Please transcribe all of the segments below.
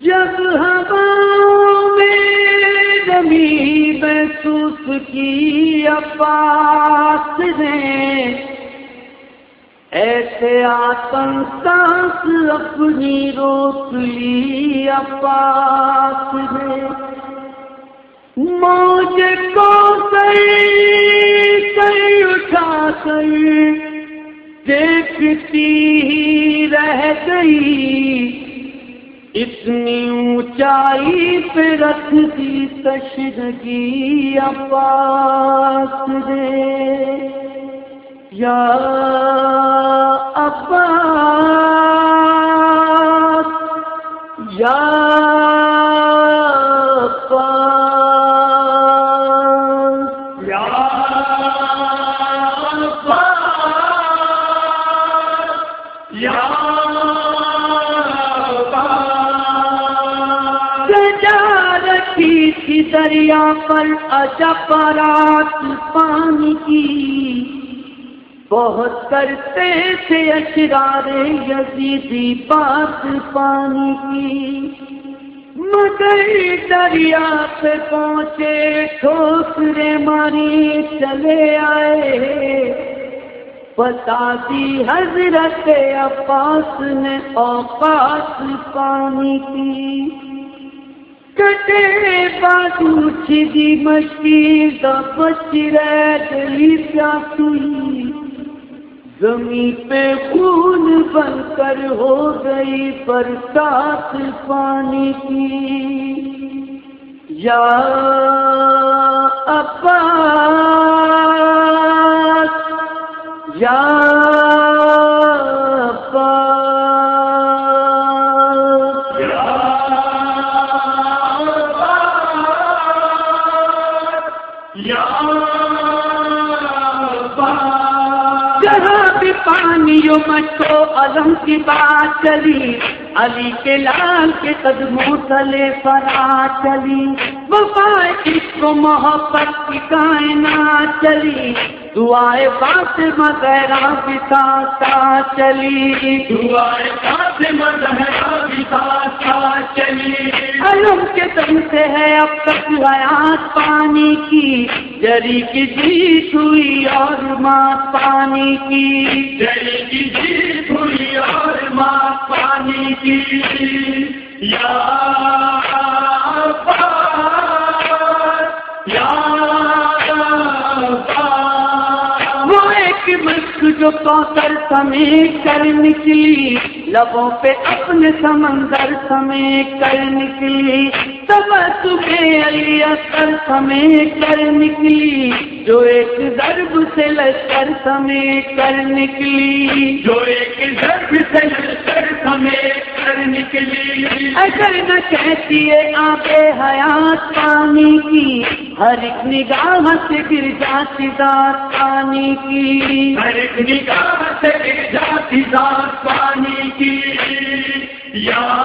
جب ہوا میں نمی محسوس کی عباس نے ایسے آتن سانس اپنی روک لی عباس نے موج کو کئی اٹھا کر دیکھتی ہی رہ گئی۔ اتنی اونچائی پہ رکھ دی تشدگی عباس دے یا عباس یا دریا پر اجپرات پانی کی۔ بہت کرتے تھے اشرار یزیدی بات پانی کی۔ مگر دریا پہ پہنچے ٹھوکرے ماری چلے آئے۔ بتا دی حضرت عباس نے اوقات پانی کی۔ کٹے بازو چیزی مشکل دا پیاسوئی زمین پہ خون بن کر ہو گئی برسات پانی کی. یا ابا یا پانیوں مچھو علم کی بات چلی علی کے لال کے قدموں تلے فرا چلی وفا اس کو محبت کی کائنات چلی دعائے بات مغیرہ بتا چلی۔ دعائے بات مغیرہ ہے اب تک حیات پانی کی۔ جری کی جیت ہوئی اور ماں پانی کی۔ جری کی جیت ہوئی اور ماں پانی کی۔ یا جو کوثر سمیٹ کر نکلی لبوں پہ اپنے سمندر سمیٹ کر نکلی۔ سمیٹ کر نکلی جو ایک ضرب سے لشکر سمیٹ کر نکلی۔ جو ایک ضرب سے لشکر سمیٹ کر نکلی۔ اگر نہ کہتی ہے آپ حیات پانی کی ہر ایک نگاہ سے گر جاتی ذات پانی کی۔ ہر ایک نگاہ سے گر جاتی ذات پانی کی۔ یا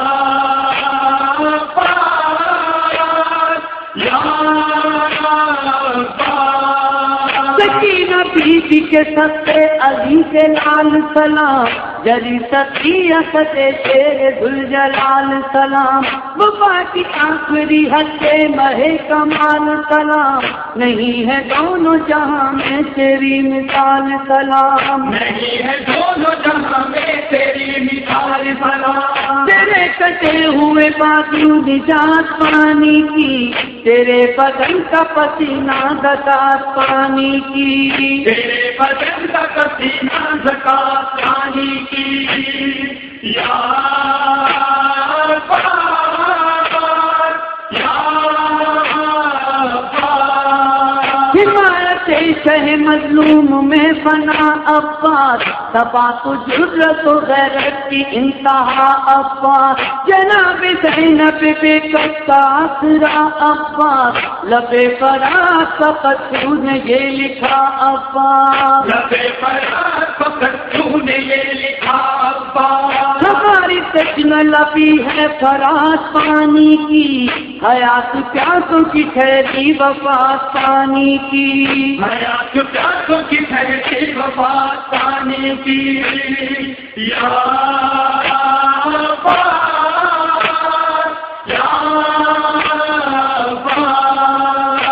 بی بی کے سستے علی کے لال سلام جری ستی ستے تیرے دل جلال سلام۔ بابا کی آخری ہستے مہے کمال سلام۔ نہیں ہے دونوں جہاں میں تیری مثال سلام۔ نہیں ہے دونوں جہاں میں تیری مثال تیرے کٹے ہوئے بازو نجات پانی کی۔ تیرے بدن کا پسینہ دکات پانی کی۔ تیرے بدن کا پسینہ زکات پانی کی۔ یا شہ مظلوم میں فنا عباس تبا تو ضرورت و غیرت کی انتہا عباس۔ جناب زینب بے کتا آسرا عباس۔ لبے فراق فقط تو نے یہ لکھا عباس؟ لبے فراق فقط تو نے یہ لکھا عباس؟ تشن لبی ہے فراس پانی کی حیات پیاسوں کی ٹھہری وفات پانی کی۔ حیات پیاسوں کی ٹھہری وفات پانی کی۔ یا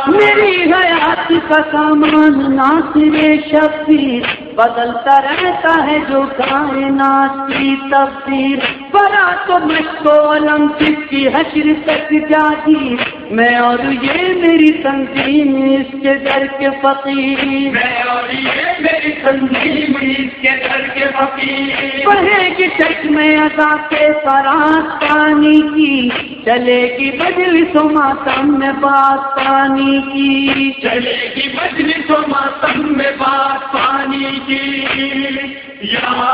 میری حیات کا سامان ناصر شفیر بدلتا رہتا ہے جو کائنات کی تفسیر۔ بڑا تو مجھ کو اولمپک کی حشر تک جاتی میں اور یہ میری تنظیم اس کے در کے فقیر۔ میں اور یہ میری تنظیم اس کے در کے فقیر۔ بڑھے گی چک میں ادا کے فرات پانی کی چلے گی مجلس و ماتم میں بات پانی کی۔ چلے گی مجلس و ماتم میں بات پانی کی۔ یا